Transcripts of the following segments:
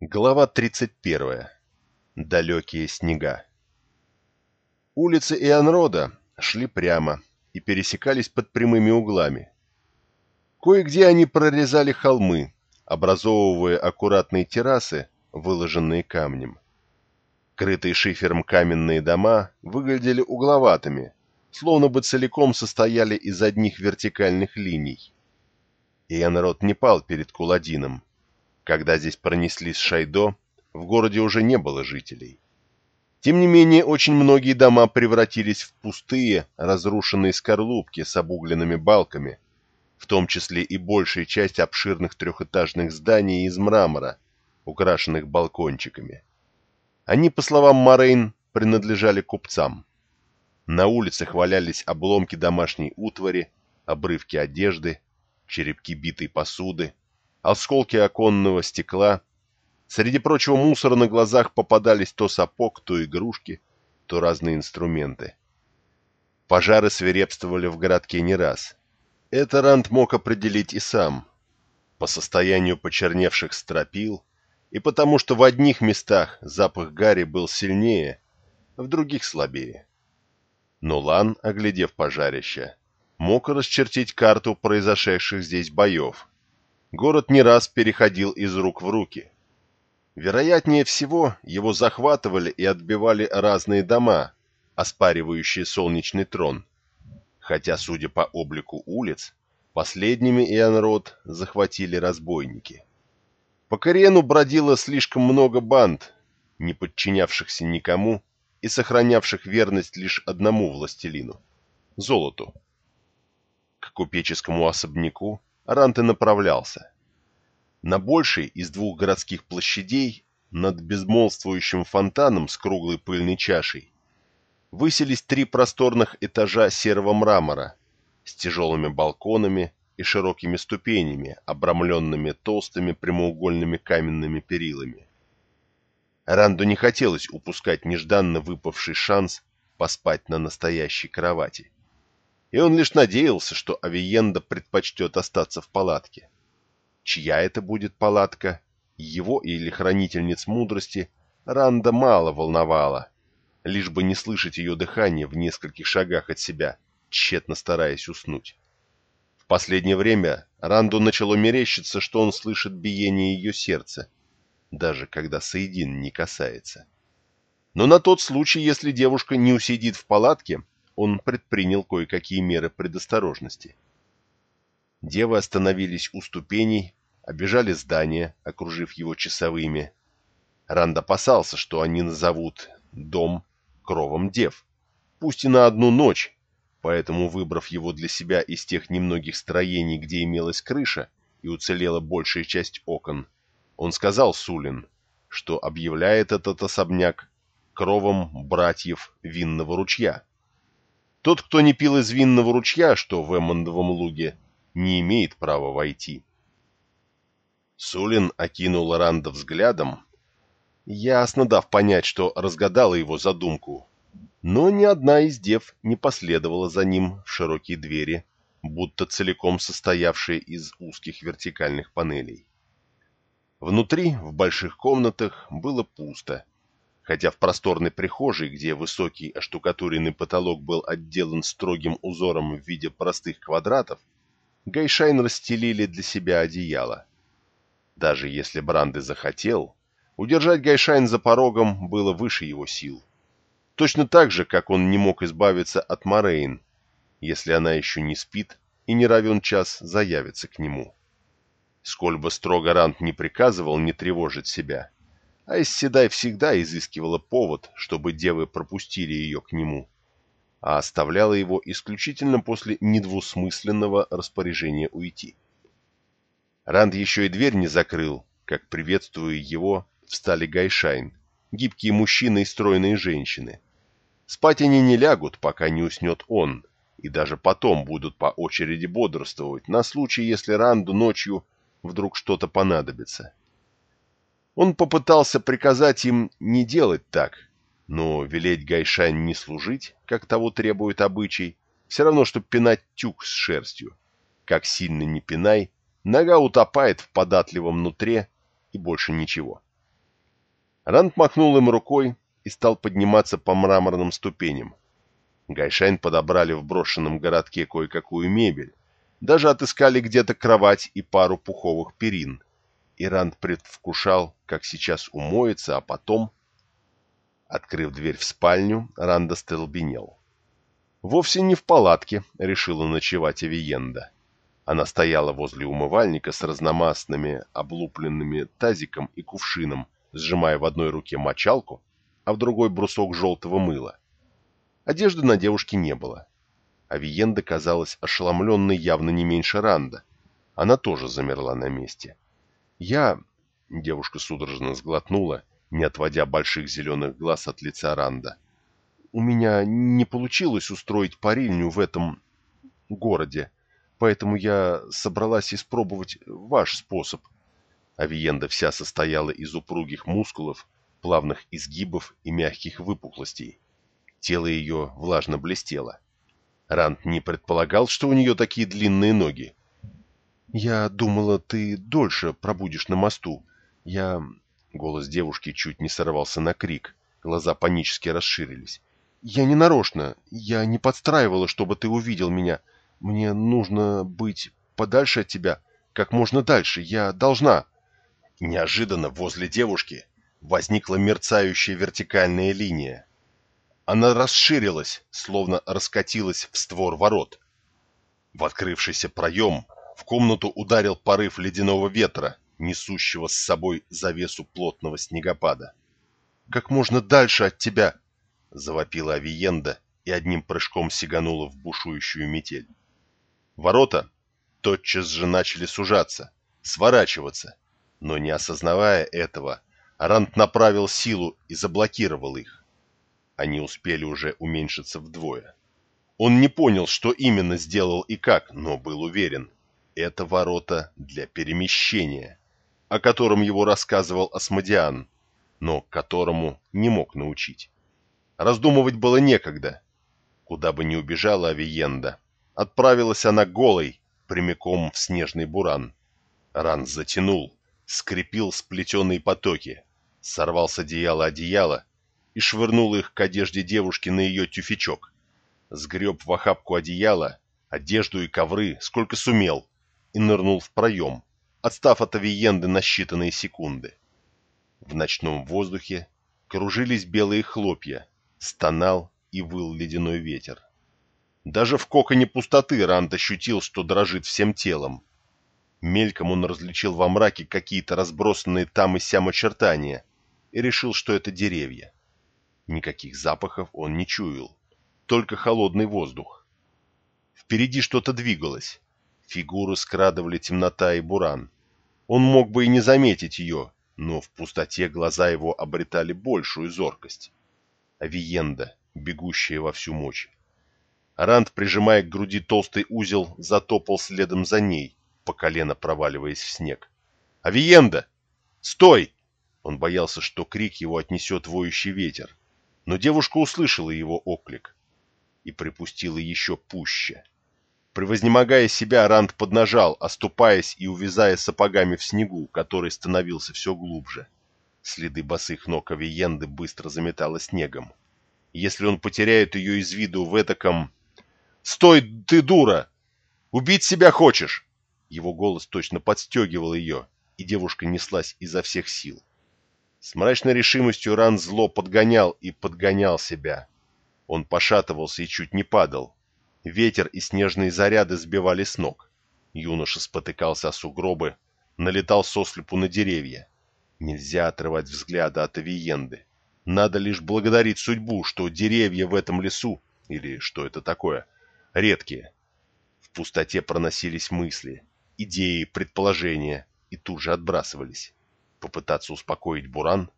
Глава 31. Далекие снега. Улицы Ианрода шли прямо и пересекались под прямыми углами. Кое-где они прорезали холмы, образовывая аккуратные террасы, выложенные камнем. Крытые шифером каменные дома выглядели угловатыми, словно бы целиком состояли из одних вертикальных линий. Ианрод не пал перед Куладином, когда здесь пронеслись Шайдо, в городе уже не было жителей. Тем не менее, очень многие дома превратились в пустые, разрушенные скорлупки с обугленными балками, в том числе и большая часть обширных трехэтажных зданий из мрамора, украшенных балкончиками. Они, по словам Морейн, принадлежали купцам. На улицах валялись обломки домашней утвари, обрывки одежды, черепки битой посуды, осколки оконного стекла. Среди прочего мусора на глазах попадались то сапог, то игрушки, то разные инструменты. Пожары свирепствовали в городке не раз. Это Ранд мог определить и сам. По состоянию почерневших стропил, и потому что в одних местах запах гари был сильнее, в других слабее. Но Лан, оглядев пожарище, мог расчертить карту произошедших здесь боев, город не раз переходил из рук в руки. Вероятнее всего, его захватывали и отбивали разные дома, оспаривающие солнечный трон. Хотя, судя по облику улиц, последними Иоанрод захватили разбойники. По Кориену бродило слишком много банд, не подчинявшихся никому и сохранявших верность лишь одному властелину — золоту. К купеческому особняку Рант и направлялся. На большей из двух городских площадей, над безмолвствующим фонтаном с круглой пыльной чашей, высились три просторных этажа серого мрамора с тяжелыми балконами и широкими ступенями, обрамленными толстыми прямоугольными каменными перилами. Ранду не хотелось упускать нежданно выпавший шанс поспать на настоящей кровати и он лишь надеялся, что Авиенда предпочтет остаться в палатке. Чья это будет палатка, его или хранительниц мудрости, Ранда мало волновала, лишь бы не слышать ее дыхание в нескольких шагах от себя, тщетно стараясь уснуть. В последнее время Ранду начало мерещиться, что он слышит биение ее сердца, даже когда Саидин не касается. Но на тот случай, если девушка не усидит в палатке, он предпринял кое-какие меры предосторожности. Девы остановились у ступеней, обежали здание, окружив его часовыми. Ранд опасался, что они назовут дом кровом дев, пусть и на одну ночь, поэтому, выбрав его для себя из тех немногих строений, где имелась крыша и уцелела большая часть окон, он сказал Сулин, что объявляет этот особняк кровом братьев Винного ручья. Тот, кто не пил из винного ручья, что в Эммондовом луге, не имеет права войти. Сулин окинул Ранда взглядом, ясно дав понять, что разгадала его задумку, но ни одна из дев не последовала за ним в широкие двери, будто целиком состоявшие из узких вертикальных панелей. Внутри, в больших комнатах, было пусто, хотя в просторной прихожей, где высокий оштукатуренный потолок был отделан строгим узором в виде простых квадратов, гай'шайн расстелили для себя одеяло. Даже если бы Ранд и захотел, удержать гай'шайн за порогом было выше его сил. Точно так же, как он не мог избавиться от Морейн, если она еще не спит и не равен час заявится к нему. Сколь бы строго Ранд ни приказывал не тревожить себя, Айз Седай всегда изыскивала повод, чтобы девы пропустили ее к нему, а оставляла его исключительно после недвусмысленного распоряжения уйти. Ранд еще и дверь не закрыл, как, приветствуя его, встали гай'шайн, гибкие мужчины и стройные женщины. Спать они не лягут, пока не уснет он, и даже потом будут по очереди бодрствовать на случай, если Ранду ночью вдруг что-то понадобится. Он попытался приказать им не делать так, но велеть Гайшань не служить, как того требует обычай, все равно, что пинать тюк с шерстью. Как сильно не пинай, нога утопает в податливом нутре и больше ничего. Ранд махнул им рукой и стал подниматься по мраморным ступеням. Гай'шайн подобрали в брошенном городке кое-какую мебель, даже отыскали где-то кровать и пару пуховых перин. И Ранд предвкушал, как сейчас умоется, а потом... Открыв дверь в спальню, Ранд остолбенел. Вовсе не в палатке решила ночевать Авиенда. Она стояла возле умывальника с разномастными, облупленными тазиком и кувшином, сжимая в одной руке мочалку, а в другой брусок желтого мыла. Одежды на девушке не было. Авиенда казалась ошеломленной явно не меньше Ранда. Она тоже замерла на месте. «Я...» — девушка судорожно сглотнула, не отводя больших зеленых глаз от лица Ранда. «У меня не получилось устроить парильню в этом... городе поэтому я собралась испробовать ваш способ. Авиенда вся состояла из упругих мускулов, плавных изгибов и мягких выпуклостей. Тело ее влажно блестело. Рант не предполагал, что у нее такие длинные ноги. «Я думала, ты дольше пробудешь на мосту. Я...» Голос девушки чуть не сорвался на крик. Глаза панически расширились. «Я не нарочно. Я не подстраивала, чтобы ты увидел меня. Мне нужно быть подальше от тебя, как можно дальше. Я должна. Неожиданно возле девушки возникла мерцающая вертикальная линия. Она расширилась, словно раскатилась в створ ворот. В открывшийся проем в комнату ударил порыв ледяного ветра, несущего с собой завесу плотного снегопада. «Как можно дальше от тебя!» — завопила Авиенда и одним прыжком сиганула в бушующую метель. Ворота тотчас же начали сужаться, сворачиваться, но не осознавая этого, Арант направил силу и заблокировал их. Они успели уже уменьшиться вдвое. Он не понял, что именно сделал и как, но был уверен. Это ворота для перемещения, о котором его рассказывал Асмодиан, но которому не мог научить. Раздумывать было некогда. Куда бы ни убежала Авиенда, Отправилась она голой, прямиком в снежный буран. Ран затянул, скрепил сплетенные потоки, сорвал с одеяла одеяло и швырнул их к одежде девушки на ее тюфячок. Сгреб в охапку одеяла, одежду и ковры, сколько сумел, и нырнул в проем, отстав от авиенды на считанные секунды. В ночном воздухе кружились белые хлопья, стонал и выл ледяной ветер. Даже в коконе пустоты Ранд ощутил, что дрожит всем телом. Мельком он различил во мраке какие-то разбросанные там и сям очертания и решил, что это деревья. Никаких запахов он не чуял, только холодный воздух. Впереди что-то двигалось. Фигуры скрадывали темнота и буран. Он мог бы и не заметить ее, но в пустоте глаза его обретали большую зоркость. Авиенда, бегущая во всю мощь. Ранд, прижимая к груди толстый узел, затопал следом за ней, по колено проваливаясь в снег. «Авиенда! Стой!» Он боялся, что крик его отнесет воющий ветер. Но девушка услышала его оклик и припустила еще пуще. Превознемогая себя, Ранд поднажал, оступаясь и увязая сапогами в снегу, который становился все глубже. Следы босых ног Авиенды быстро заметало снегом. Если он потеряет ее из виду в этаком «Стой, ты дура! Убить себя хочешь!» Его голос точно подстегивал ее, и девушка неслась изо всех сил. С мрачной решимостью Ран зло подгонял и подгонял себя. Он пошатывался и чуть не падал. Ветер и снежные заряды сбивали с ног. Юноша спотыкался о сугробы, налетал сослепу на деревья. Нельзя отрывать взгляда от авиенды. Надо лишь благодарить судьбу, что деревья в этом лесу, или что это такое, редкие. В пустоте проносились мысли, идеи, предположения и тут же отбрасывались. Попытаться успокоить буран,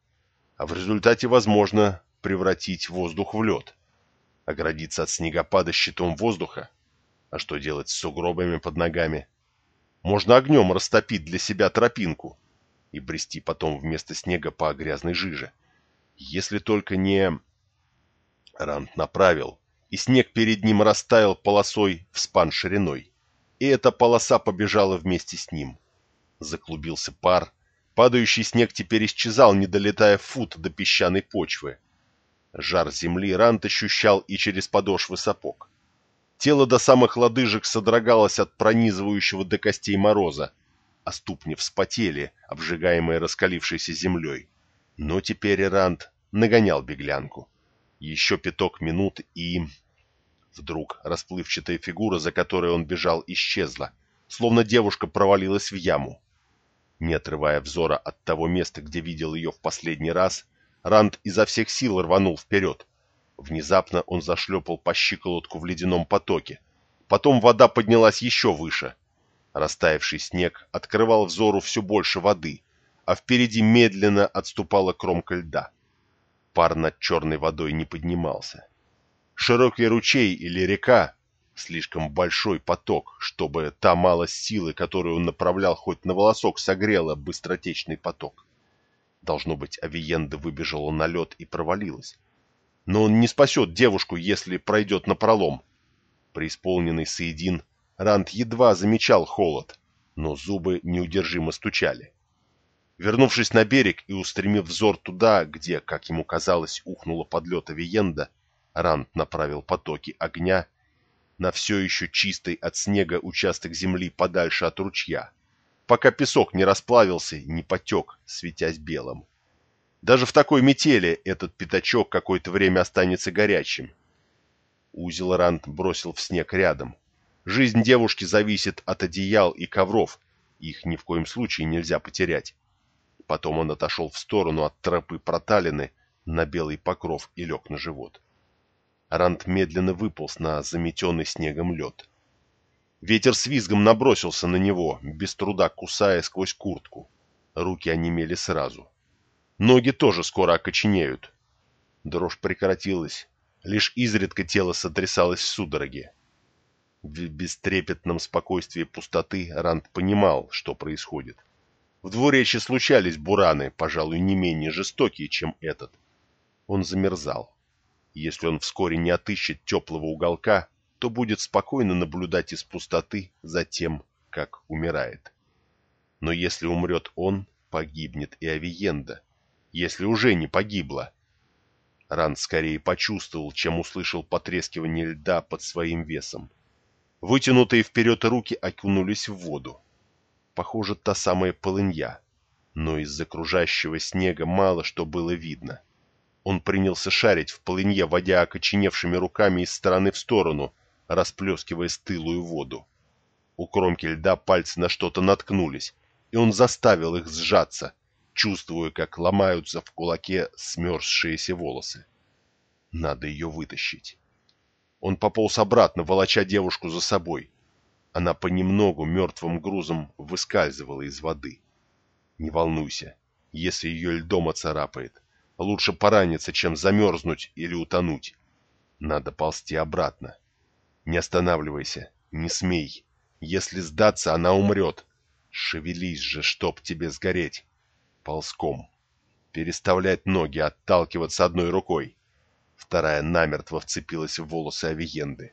а в результате, возможно, превратить воздух в лед. Оградиться от снегопада щитом воздуха? А что делать с сугробами под ногами? Можно огнем растопить для себя тропинку и брести потом вместо снега по грязной жиже. Если только не... Рант направил, и снег перед ним растаял полосой в спан шириной. И эта полоса побежала вместе с ним. Заклубился пар, Падающий снег теперь исчезал, не долетая фут до песчаной почвы. Жар земли Рант ощущал и через подошвы сапог. Тело до самых лодыжек содрогалось от пронизывающего до костей мороза, а ступни вспотели, обжигаемые раскалившейся землей. Но теперь Рант нагонял беглянку. Еще пяток минут и... Вдруг расплывчатая фигура, за которой он бежал, исчезла, словно девушка провалилась в яму. Не отрывая взора от того места, где видел ее в последний раз, Ранд изо всех сил рванул вперед. Внезапно он зашлепал по щиколотку в ледяном потоке. Потом вода поднялась еще выше. Растаявший снег открывал взору все больше воды, а впереди медленно отступала кромка льда. Пар над черной водой не поднимался. Широкий ручей или река, слишком большой поток, чтобы та малость силы, которую он направлял хоть на волосок, согрела быстротечный поток. Должно быть, Авиенда выбежала на лед и провалилась. Но он не спасет девушку, если пройдет напролом. Преисполненный Саидин, Ранд едва замечал холод, но зубы неудержимо стучали. Вернувшись на берег и устремив взор туда, где, как ему казалось, ухнуло подлет Авиенда, Ранд направил потоки огня на все еще чистый от снега участок земли подальше от ручья, пока песок не расплавился и не потек, светясь белым. Даже в такой метели этот пятачок какое-то время останется горячим. Узел Ранд бросил в снег рядом. Жизнь девушки зависит от одеял и ковров, их ни в коем случае нельзя потерять. Потом он отошел в сторону от тропы проталины на белый покров и лег на живот. Ранд медленно выполз на заметенный снегом лед. Ветер с визгом набросился на него, без труда кусая сквозь куртку. Руки онемели сразу. Ноги тоже скоро окоченеют. Дрожь прекратилась. Лишь изредка тело сотрясалось в судороге. В бестрепетном спокойствии пустоты Ранд понимал, что происходит. В двуречье случались бураны, пожалуй, не менее жестокие, чем этот. Он замерзал. Если он вскоре не отыщет теплого уголка, то будет спокойно наблюдать из пустоты за тем, как умирает. Но если умрет он, погибнет и Авиенда. Если уже не погибла. Ран скорее почувствовал, чем услышал потрескивание льда под своим весом. Вытянутые вперед руки окунулись в воду. Похоже, та самая полынья. Но из-за кружащего снега мало что было видно. Он принялся шарить в полынье, водя окоченевшими руками из стороны в сторону, расплескивая стылую воду. У кромки льда пальцы на что-то наткнулись, и он заставил их сжаться, чувствуя, как ломаются в кулаке смерзшиеся волосы. Надо ее вытащить. Он пополз обратно, волоча девушку за собой. Она понемногу мертвым грузом выскальзывала из воды. Не волнуйся, если ее льдом оцарапает. Лучше пораниться, чем замерзнуть или утонуть. Надо ползти обратно. Не останавливайся, не смей. Если сдаться, она умрет. Шевелись же, чтоб тебе сгореть. Ползком. Переставлять ноги, отталкиваться одной рукой. Вторая намертво вцепилась в волосы Авиенды.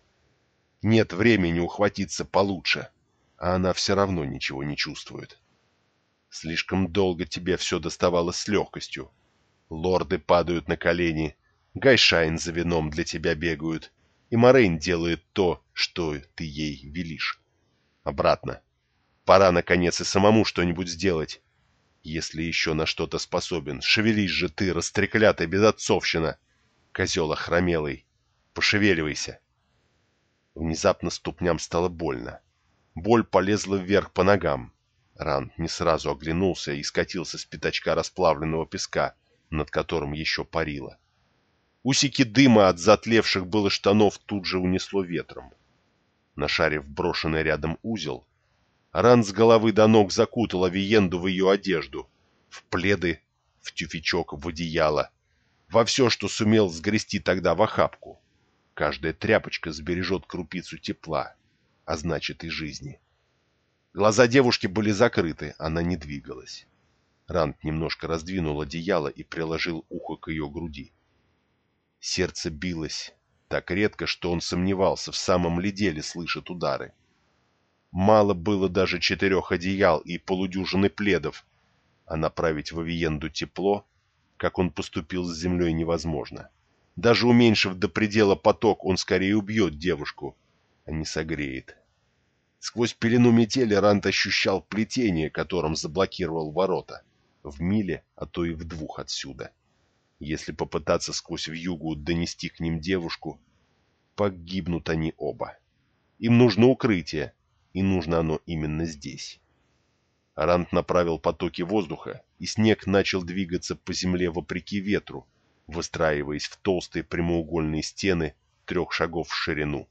Нет времени ухватиться получше, а она все равно ничего не чувствует. Слишком долго тебе все доставалось с легкостью, Лорды падают на колени, Гайшайн за вином для тебя бегают, и Морейн делает то, что ты ей велишь. Обратно. Пора, наконец, и самому что-нибудь сделать. Если еще на что-то способен, шевелись же ты, растреклятая безотцовщина, козел охромелый. Пошевеливайся. Внезапно ступням стало больно. Боль полезла вверх по ногам. Ран не сразу оглянулся и скатился с пятачка расплавленного песка — над которым еще парило. Усики дыма от затлевших было штанов тут же унесло ветром. Нашарив брошенный рядом узел, Ран с головы до ног закутал Авиенду в ее одежду, в пледы, в тюфячок, в одеяло, во все, что сумел сгрести тогда в охапку. Каждая тряпочка сбережет крупицу тепла, а значит и жизни. Глаза девушки были закрыты, она не двигалась. Ранд немножко раздвинул одеяло и приложил ухо к ее груди. Сердце билось так редко, что он сомневался, в самом ли деле слышит удары. Мало было даже четырех одеял и полудюжины пледов. а направить в Авиенду тепло, как он поступил с землей, невозможно. Даже уменьшив до предела поток, он скорее убьет девушку, а не согреет. Сквозь пелену метели Рант ощущал плетение, которым заблокировал ворота. В миле, а то и в двух отсюда. Если попытаться сквозь вьюгу донести к ним девушку, погибнут они оба. Им нужно укрытие, и нужно оно именно здесь. Рант направил потоки воздуха, и снег начал двигаться по земле вопреки ветру, выстраиваясь в толстые прямоугольные стены трех шагов в ширину,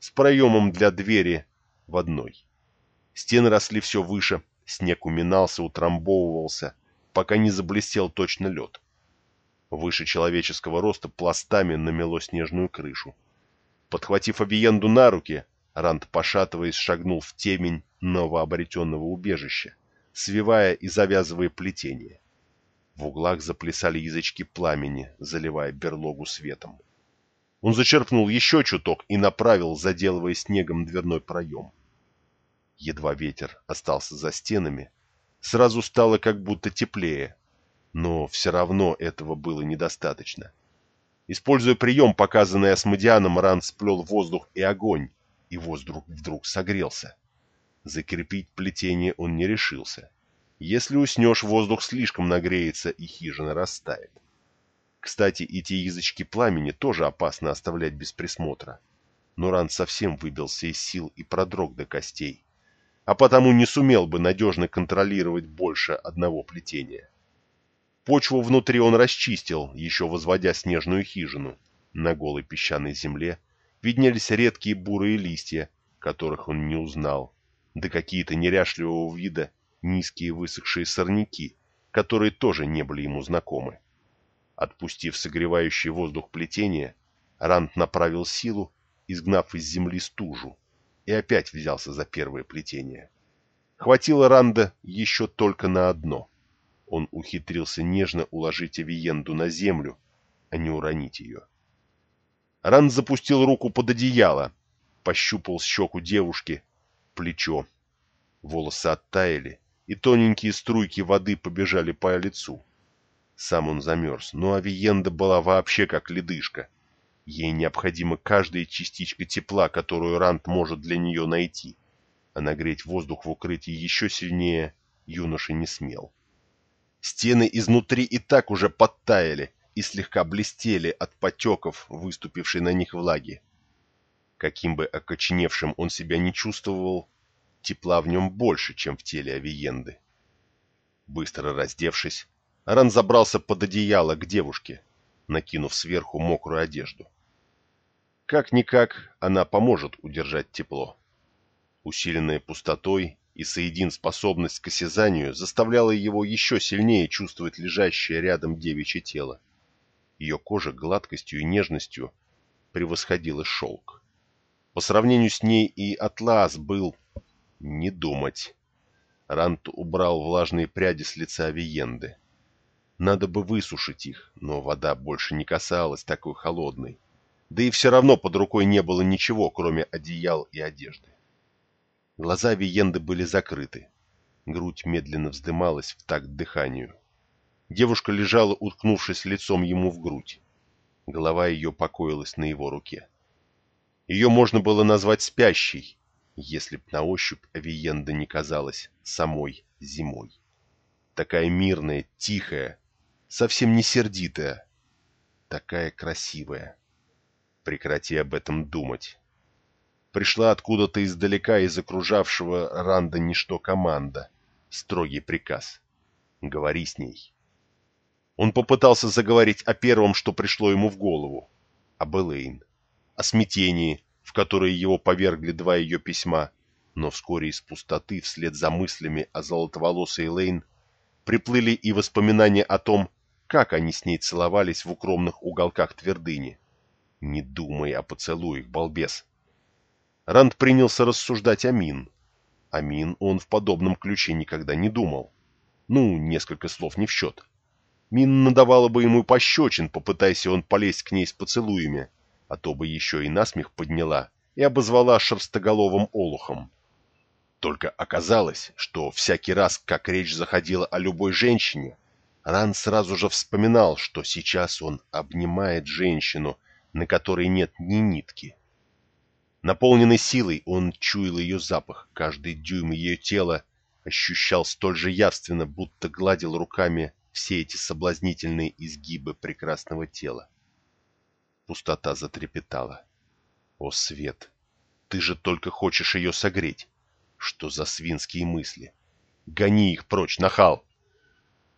с проемом для двери в одной. Стены росли все выше, снег уминался, утрамбовывался, пока не заблестел точно лед. Выше человеческого роста пластами намело снежную крышу. Подхватив Авиенду на руки, Ранд, пошатываясь, шагнул в темень новообретенного убежища, свивая и завязывая плетение. В углах заплясали язычки пламени, заливая берлогу светом. Он зачерпнул еще чуток и направил, заделывая снегом дверной проем. Едва ветер остался за стенами, сразу стало как будто теплее, но все равно этого было недостаточно. Используя прием, показанный Асмодианом, Ран сплел воздух и огонь, и воздух вдруг согрелся. Закрепить плетение он не решился. Если уснешь, воздух слишком нагреется, и хижина растает. Кстати, эти язычки пламени тоже опасно оставлять без присмотра. Но Ран совсем выбился из сил и продрог до костей, а потому не сумел бы надежно контролировать больше одного плетения. Почву внутри он расчистил, еще возводя снежную хижину. На голой песчаной земле виднелись редкие бурые листья, которых он не узнал, да какие-то неряшливого вида низкие высохшие сорняки, которые тоже не были ему знакомы. Отпустив согревающий воздух плетения, Ранд направил силу, изгнав из земли стужу, и опять взялся за первое плетение. Хватило Ранда еще только на одно. Он ухитрился нежно уложить Авиенду на землю, а не уронить ее. Ран запустил руку под одеяло, пощупал щеку девушки, плечо. Волосы оттаяли, и тоненькие струйки воды побежали по лицу. Сам он замерз, но Авиенда была вообще как ледышка. Ей необходима каждая частичка тепла, которую Рант может для нее найти. А нагреть воздух в укрытии еще сильнее юноша не смел. Стены изнутри и так уже подтаяли, и слегка блестели от потеков, выступившей на них влаги. Каким бы окоченевшим он себя не чувствовал, тепла в нем больше, чем в теле Авиенды. Быстро раздевшись, Ран забрался под одеяло к девушке, накинув сверху мокрую одежду. Как-никак она поможет удержать тепло. Усиленная пустотой и соедин способность к осязанию заставляла его еще сильнее чувствовать лежащее рядом девичье тело. Ее кожа гладкостью и нежностью превосходила шелк. По сравнению с ней и атлас был... не думать. Рант убрал влажные пряди с лица Авиенды. Надо бы высушить их, но вода больше не касалась такой холодной. Да и все равно под рукой не было ничего, кроме одеял и одежды. Глаза Виенды были закрыты. Грудь медленно вздымалась в такт дыханию. Девушка лежала, уткнувшись лицом ему в грудь. Голова ее покоилась на его руке. Ее можно было назвать спящей, если б на ощупь Авиенда не казалась самой зимой. Такая мирная, тихая, совсем не сердитая, такая красивая. Прекрати об этом думать. Пришла откуда-то издалека из окружавшего Ранда ничто команда. Строгий приказ. Говори с ней. Он попытался заговорить о первом, что пришло ему в голову. Об Элейн. О смятении, в которое его повергли два ее письма. Но вскоре из пустоты, вслед за мыслями о золотоволосой Элейн, приплыли и воспоминания о том, как они с ней целовались в укромных уголках твердыни. Не думай о поцелуях, балбес. Ранд принялся рассуждать о Мин. О Мин он в подобном ключе никогда не думал. Ну, несколько слов не в счет. Мин надавала бы ему пощечин, попытайся он полезть к ней с поцелуями, а то бы еще и насмех подняла и обозвала шерстоголовым олухом. Только оказалось, что всякий раз, как речь заходила о любой женщине, Ран сразу же вспоминал, что сейчас он обнимает женщину, на которой нет ни нитки. Наполненный силой, он чуял ее запах, каждый дюйм ее тела ощущал столь же явственно, будто гладил руками все эти соблазнительные изгибы прекрасного тела. Пустота затрепетала. «О, Свет! Ты же только хочешь ее согреть! Что за свинские мысли? Гони их прочь, нахал!»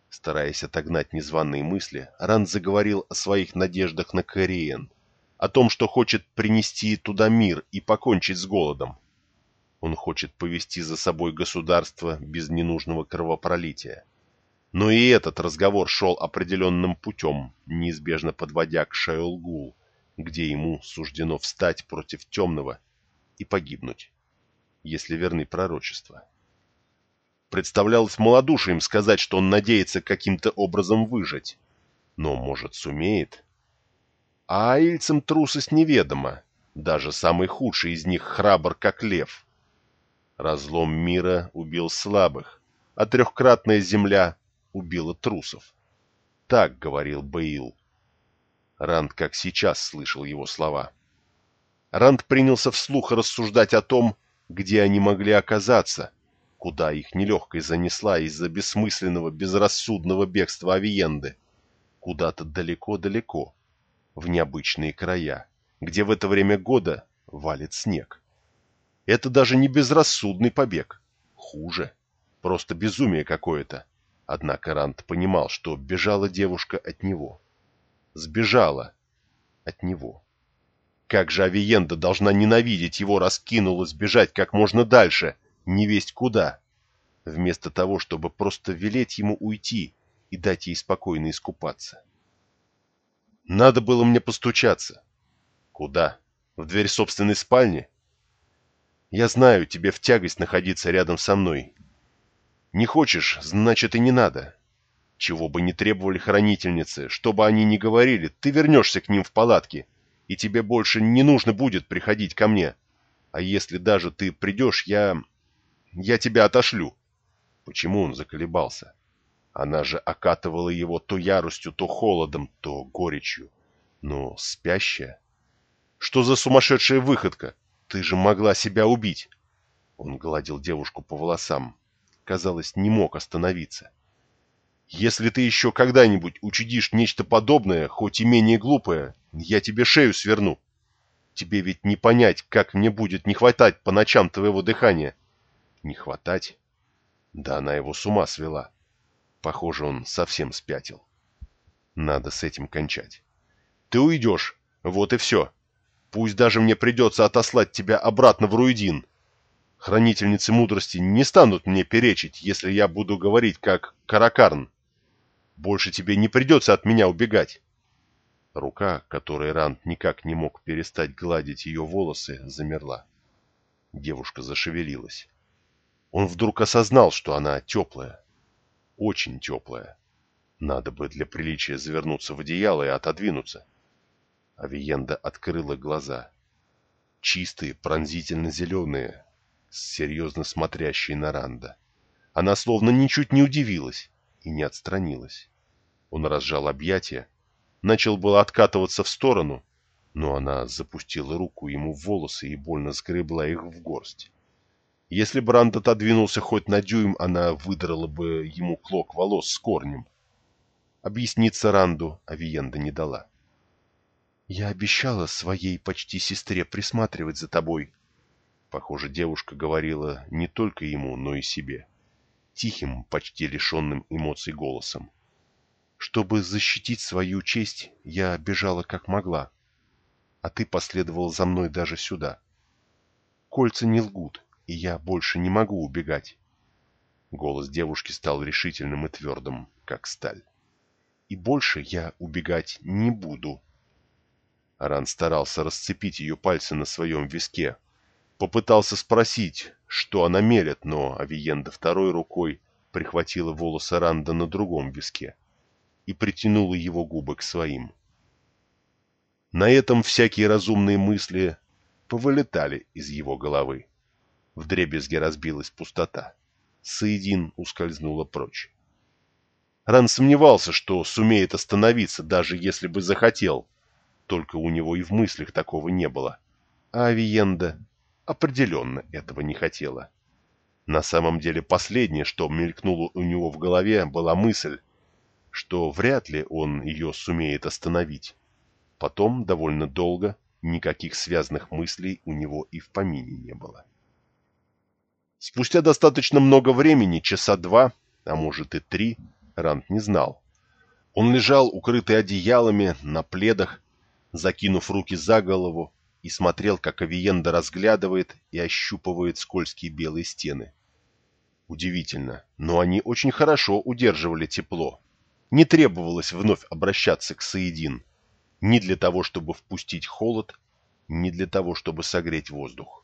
Стараясь отогнать незваные мысли, Ранд заговорил о своих надеждах на Кориен, о том, что хочет принести туда мир и покончить с голодом. Он хочет повести за собой государство без ненужного кровопролития. Но и этот разговор шел определенным путем, неизбежно подводя к Шаэлгул, где ему суждено встать против темного и погибнуть, если верны пророчества. Представлялось малодушием сказать, что он надеется каким-то образом выжить, но, может, сумеет. А аильцам трусость неведома, даже самый худший из них храбр, как лев. Разлом мира убил слабых, а трехкратная земля убила трусов. Так говорил Баил. Ранд как сейчас слышал его слова. Ранд принялся вслух рассуждать о том, где они могли оказаться, куда их нелегкой занесла из-за бессмысленного, безрассудного бегства Авиенды. Куда-то далеко-далеко, в необычные края, где в это время года валит снег. Это даже не безрассудный побег. Хуже. Просто безумие какое-то. Однако Рант понимал, что бежала девушка от него сбежала от него. Как же Авиенда должна ненавидеть его, раскинулась бежать как можно дальше, не весть куда, вместо того, чтобы просто велеть ему уйти и дать ей спокойно искупаться. Надо было мне постучаться. Куда? В дверь собственной спальни? Я знаю, тебе в тягость находиться рядом со мной. Не хочешь, значит и не надо. Чего бы ни требовали хранительницы, что бы они ни говорили, ты вернешься к ним в палатке, и тебе больше не нужно будет приходить ко мне. А если даже ты придешь, я... я тебя отошлю. Почему он заколебался? Она же окатывала его то яростью, то холодом, то горечью. Но спящая? Что за сумасшедшая выходка? Ты же могла себя убить. Он гладил девушку по волосам. Казалось, не мог остановиться. Если ты еще когда-нибудь учудишь нечто подобное, хоть и менее глупое, я тебе шею сверну. Тебе ведь не понять, как мне будет не хватать по ночам твоего дыхания. Не хватать? Да она его с ума свела. Похоже, он совсем спятил. Надо с этим кончать. Ты уйдешь, вот и все. Пусть даже мне придется отослать тебя обратно в Руидин. Хранительницы мудрости не станут мне перечить, если я буду говорить как Каракарн. Больше тебе не придется от меня убегать. Рука, которой Ранд никак не мог перестать гладить ее волосы, замерла. Девушка зашевелилась. Он вдруг осознал, что она теплая. Очень теплая. Надо бы для приличия завернуться в одеяло и отодвинуться. Авиенда открыла глаза. Чистые, пронзительно-зеленые, серьезно смотрящие на Ранда. Она словно ничуть не удивилась и не отстранилась. Он разжал объятия, начал было откатываться в сторону, но она запустила руку ему в волосы и больно сгребла их в горсть. Если Бранд отодвинулся хоть на дюйм, она выдрала бы ему клок волос с корнем. Объясниться Ранду Авиенда не дала. «Я обещала своей почти сестре присматривать за тобой». Похоже, девушка говорила не только ему, но и себе. Тихим, почти лишенным эмоций голосом. Чтобы защитить свою честь, я бежала как могла. А ты последовал за мной даже сюда. Кольца не лгут, и я больше не могу убегать. Голос девушки стал решительным и твердым, как сталь. И больше я убегать не буду. Аран старался расцепить ее пальцы на своем виске. Попытался спросить, что она мелет, но Авиенда второй рукой прихватила волосы Ранда на другом виске и притянула его губы к своим. На этом всякие разумные мысли повылетали из его головы. Вдребезги разбилась пустота. Саидин ускользнула прочь. Ран сомневался, что сумеет остановиться, даже если бы захотел. Только у него и в мыслях такого не было. А Авиенда определенно этого не хотела. На самом деле последнее, что мелькнуло у него в голове, была мысль, что вряд ли он ее сумеет остановить. Потом, довольно долго, никаких связанных мыслей у него и в помине не было. Спустя достаточно много времени, часа два, а может и три, Рант не знал. Он лежал, укрытый одеялами, на пледах, закинув руки за голову, и смотрел, как Авиенда разглядывает и ощупывает скользкие белые стены. Удивительно, но они очень хорошо удерживали тепло. Не требовалось вновь обращаться к Саидин. Ни для того, чтобы впустить холод, ни для того, чтобы согреть воздух.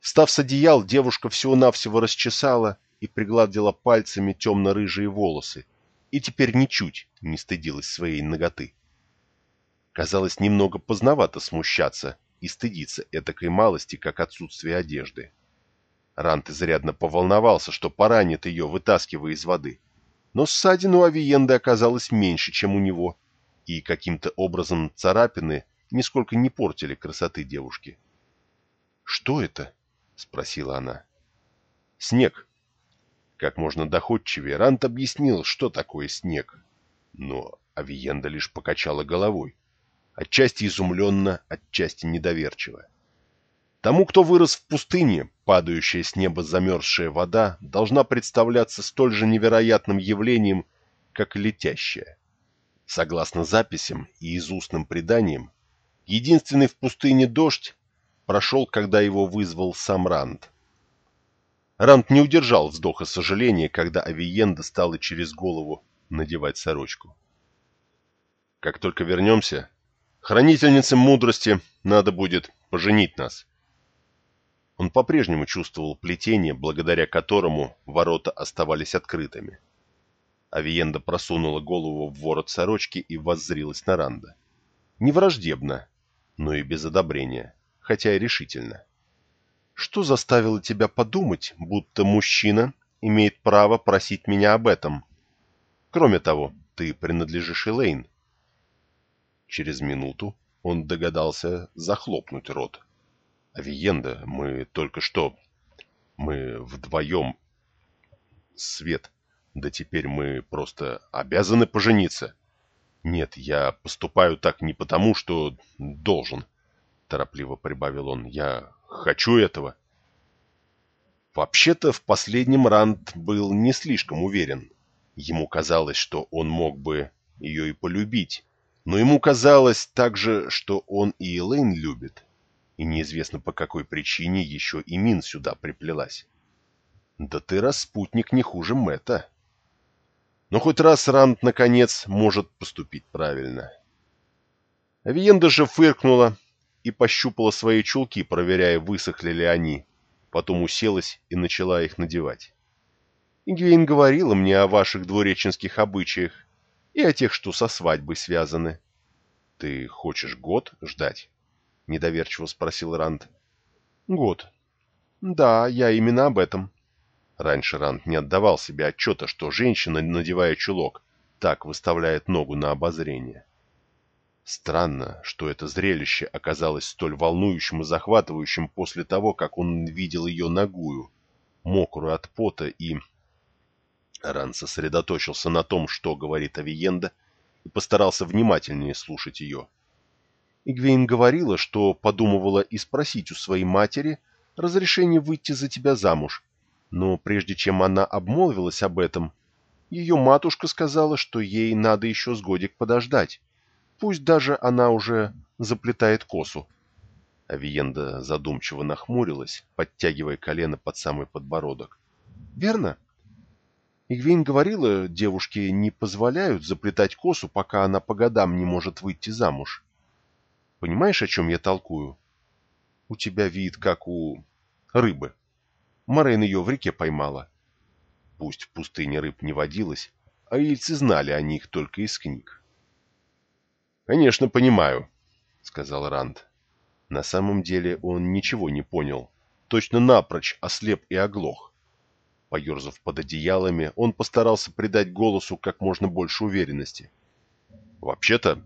Встав с одеял, девушка всего-навсего расчесала и пригладила пальцами темно-рыжие волосы, и теперь ничуть не стыдилась своей ноготы. Казалось, немного поздновато смущаться и стыдиться этакой малости, как отсутствие одежды. Рант изрядно поволновался, что поранит ее, вытаскивая из воды. Но ссадин у Авиенды оказалось меньше, чем у него, и каким-то образом царапины нисколько не портили красоты девушки. «Что это?» — спросила она. «Снег». Как можно доходчивее, Рант объяснил, что такое снег. Но Авиенда лишь покачала головой отчасти изумленно, отчасти недоверчиво. Тому, кто вырос в пустыне, падающая с неба замерзшая вода должна представляться столь же невероятным явлением, как и летящая. Согласно записям и из устным преданиям, единственный в пустыне дождь прошел, когда его вызвал сам Ранд. Ранд не удержал вздоха сожаления, когда Авиенда стала через голову надевать сорочку. «Как только вернемся, Хранительнице мудрости надо будет поженить нас. Он по-прежнему чувствовал плетение, благодаря которому ворота оставались открытыми. Авиенда просунула голову в ворот сорочки и воззрилась на Ранда. Не враждебно, но и без одобрения, хотя и решительно. «Что заставило тебя подумать, будто мужчина имеет право просить меня об этом? Кроме того, ты принадлежишь Элейн, Через минуту он догадался захлопнуть рот. «Авиенда, мы только что... Мы вдвоем... Свет, да теперь мы просто обязаны пожениться. Нет, я поступаю так не потому, что должен, — торопливо прибавил он. Я хочу этого». Вообще-то в последнем Ранд был не слишком уверен. Ему казалось, что он мог бы ее и полюбить, но ему казалось также, что он и Элейн любит, и неизвестно по какой причине еще и Мин сюда приплелась. Да ты распутник не хуже Мэтта. Но хоть раз Ранд, наконец, может поступить правильно. Авиенда же фыркнула и пощупала свои чулки, проверяя, высохли ли они. Потом уселась и начала их надевать. Игвейн говорила мне о ваших двуреченских обычаях, и о тех, что со свадьбой связаны. — Ты хочешь год ждать? — недоверчиво спросил Ранд. — Год. Да, я именно об этом. Раньше Ранд не отдавал себе отчета, что женщина, надевая чулок, так выставляет ногу на обозрение. Странно, что это зрелище оказалось столь волнующим и захватывающим после того, как он видел ее ногую, мокрую от пота и Ран сосредоточился на том, что говорит Авиенда, и постарался внимательнее слушать ее. Игвейн говорила, что подумывала и спросить у своей матери разрешение выйти за тебя замуж, но прежде чем она обмолвилась об этом, ее матушка сказала, что ей надо еще с годик подождать, пусть даже она уже заплетает косу. Авиенда задумчиво нахмурилась, подтягивая колено под самый подбородок. «Верно?» Игвейн говорила, девушке не позволяют заплетать косу, пока она по годам не может выйти замуж. Понимаешь, о чем я толкую? У тебя вид, как у рыбы. Морейн ее в реке поймала. Пусть в пустыне рыб не водилось, а ильцы знали о них только из книг. «Конечно, понимаю», — сказал Ранд. На самом деле он ничего не понял, точно напрочь ослеп и оглох. Поерзав под одеялами, он постарался придать голосу как можно больше уверенности. «Вообще-то,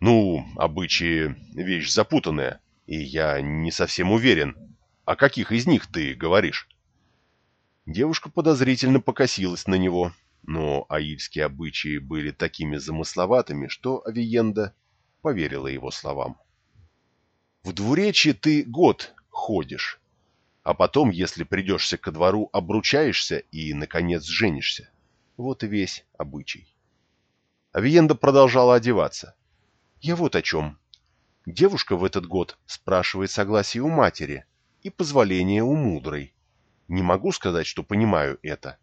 ну, обычаи — вещь запутанная, и я не совсем уверен, о каких из них ты говоришь?» Девушка подозрительно покосилась на него, но аильские обычаи были такими замысловатыми, что Авиенда поверила его словам. «В двуречье ты год ходишь, а потом, если придешься ко двору, обручаешься и, наконец, женишься. Вот и весь обычай. Авиенда продолжала одеваться. Я вот о чем. Девушка в этот год спрашивает согласие у матери и позволение у мудрой. Не могу сказать, что понимаю это.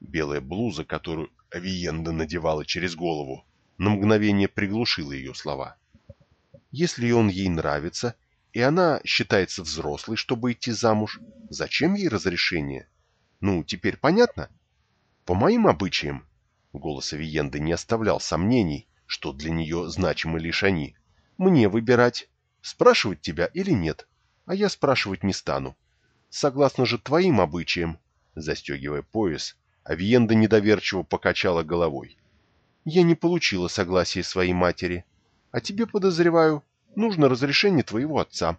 Белая блуза, которую Авиенда надевала через голову, на мгновение приглушила ее слова. Если он ей нравится, и она считается взрослой, чтобы идти замуж, зачем ей разрешение? Ну, теперь понятно? По моим обычаям, голос Авиенды не оставлял сомнений, что для нее значимы лишь они, мне выбирать, спрашивать тебя или нет, а я спрашивать не стану. Согласно же твоим обычаям, застегивая пояс, Авиенда недоверчиво покачала головой. Я не получила согласия своей матери, а тебе, подозреваю, нужно разрешение твоего отца.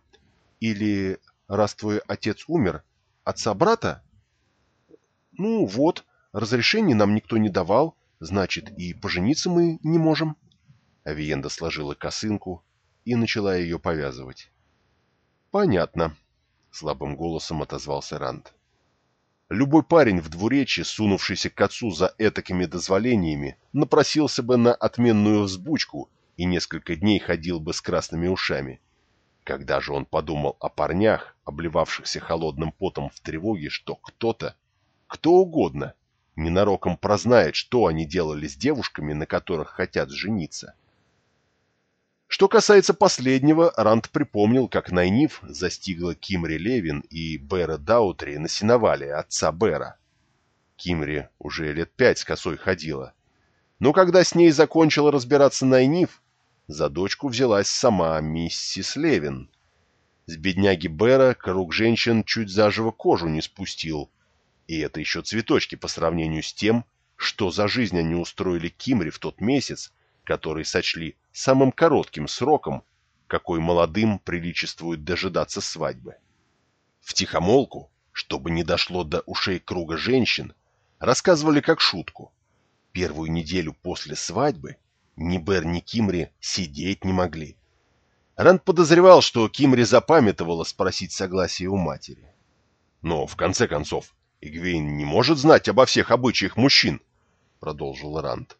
Или, раз твой отец умер, отца брата? Ну вот, разрешение нам никто не давал, значит, и пожениться мы не можем. Авиенда сложила косынку и начала ее повязывать. Понятно, слабым голосом отозвался Ранд. Любой парень в двуречье, сунувшийся к отцу за этакими дозволениями, напросился бы на отменную взбучку и несколько дней ходил бы с красными ушами. Когда же он подумал о парнях, обливавшихся холодным потом в тревоге, что кто-то, кто угодно, ненароком прознает, что они делали с девушками, на которых хотят жениться. Что касается последнего, Ранд припомнил, как Найниф застигла Кимри Левин и Бера Даутри на сеновале отца Бера. Кимри уже лет пять с косой ходила. Но когда с ней закончила разбираться Найниф, за дочку взялась сама миссис Левин. С бедняги Бера круг женщин чуть заживо кожу не спустил. И это еще цветочки по сравнению с тем, что за жизнь они устроили Кимри в тот месяц, который сочли самым коротким сроком, какой молодым приличествует дожидаться свадьбы. В тихомолку, чтобы не дошло до ушей круга женщин, рассказывали как шутку. Первую неделю после свадьбы ни Бер, ни Кимри сидеть не могли. Ранд подозревал, что Кимри запамятовала спросить согласие у матери. Но, в конце концов, Игвейн не может знать обо всех обычаях мужчин, продолжил Ранд.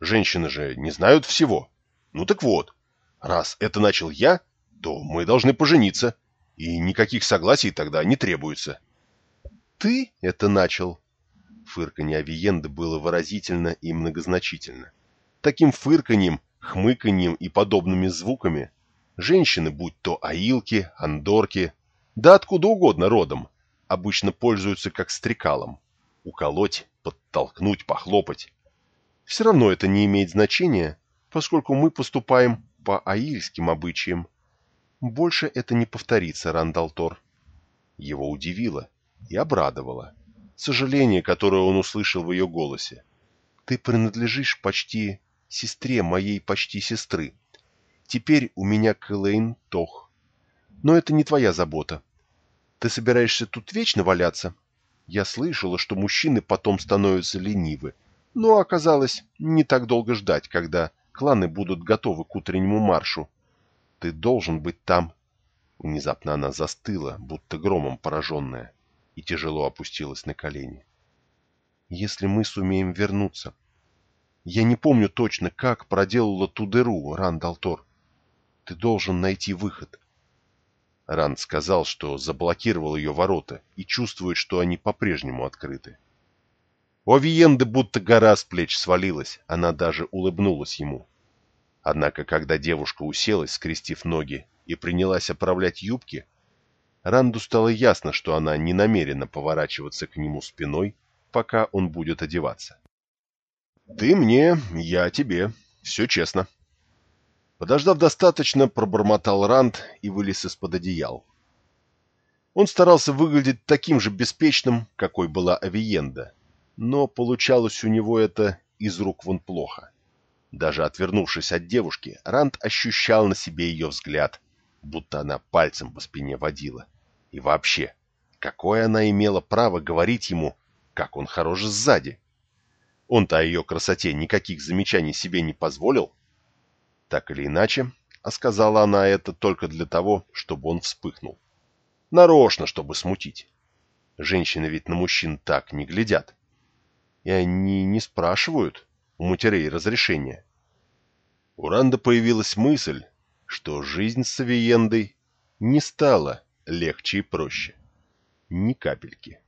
Женщины же не знают всего. Ну так вот, раз это начал я, то мы должны пожениться, и никаких согласий тогда не требуется. Ты это начал? Фырканье Авиенды было выразительно и многозначительно. Таким фырканьем, хмыканьем и подобными звуками женщины, будь то аилки, андорки, да откуда угодно родом, обычно пользуются как стрекалом. Уколоть, подтолкнуть, похлопать. Все равно это не имеет значения, поскольку мы поступаем по аильским обычаям. Больше это не повторится, Рандалтор. Его удивило и обрадовало. Сожаление, которое он услышал в ее голосе. Ты принадлежишь почти сестре моей почти сестры. Теперь у меня Кэлэйн Тох. Но это не твоя забота. Ты собираешься тут вечно валяться? Я слышала, что мужчины потом становятся ленивы. Но оказалось, не так долго ждать, когда кланы будут готовы к утреннему маршу. Ты должен быть там. Внезапно она застыла, будто громом пораженная, и тяжело опустилась на колени. Если мы сумеем вернуться, я не помню точно, как проделала ту дыру, Рандалтор. Ты должен найти выход. Ранд сказал, что заблокировал ее ворота и чувствует, что они по-прежнему открыты. У Авиенды будто гора с плеч свалилась, она даже улыбнулась ему. Однако, когда девушка уселась, скрестив ноги, и принялась оправлять юбки, Ранду стало ясно, что она не намерена поворачиваться к нему спиной, пока он будет одеваться. Ты мне, я тебе. Все честно. Подождав достаточно, пробормотал Ранд и вылез из-под одеял. Он старался выглядеть таким же беспечным, какой была Авиенда, но получалось у него это из рук вон плохо. Даже отвернувшись от девушки, Ранд ощущал на себе ее взгляд, будто она пальцем по спине водила. И вообще, какое она имела право говорить ему, как он хорош сзади? Он-то о ее красоте никаких замечаний себе не позволил. Так или иначе, а сказала она это только для того, чтобы он вспыхнул. Нарочно, чтобы смутить. Женщины ведь на мужчин так не глядят. И они не спрашивают у матерей разрешения. У Ранда появилась мысль, что жизнь с Авиендой не стала легче и проще. Ни капельки.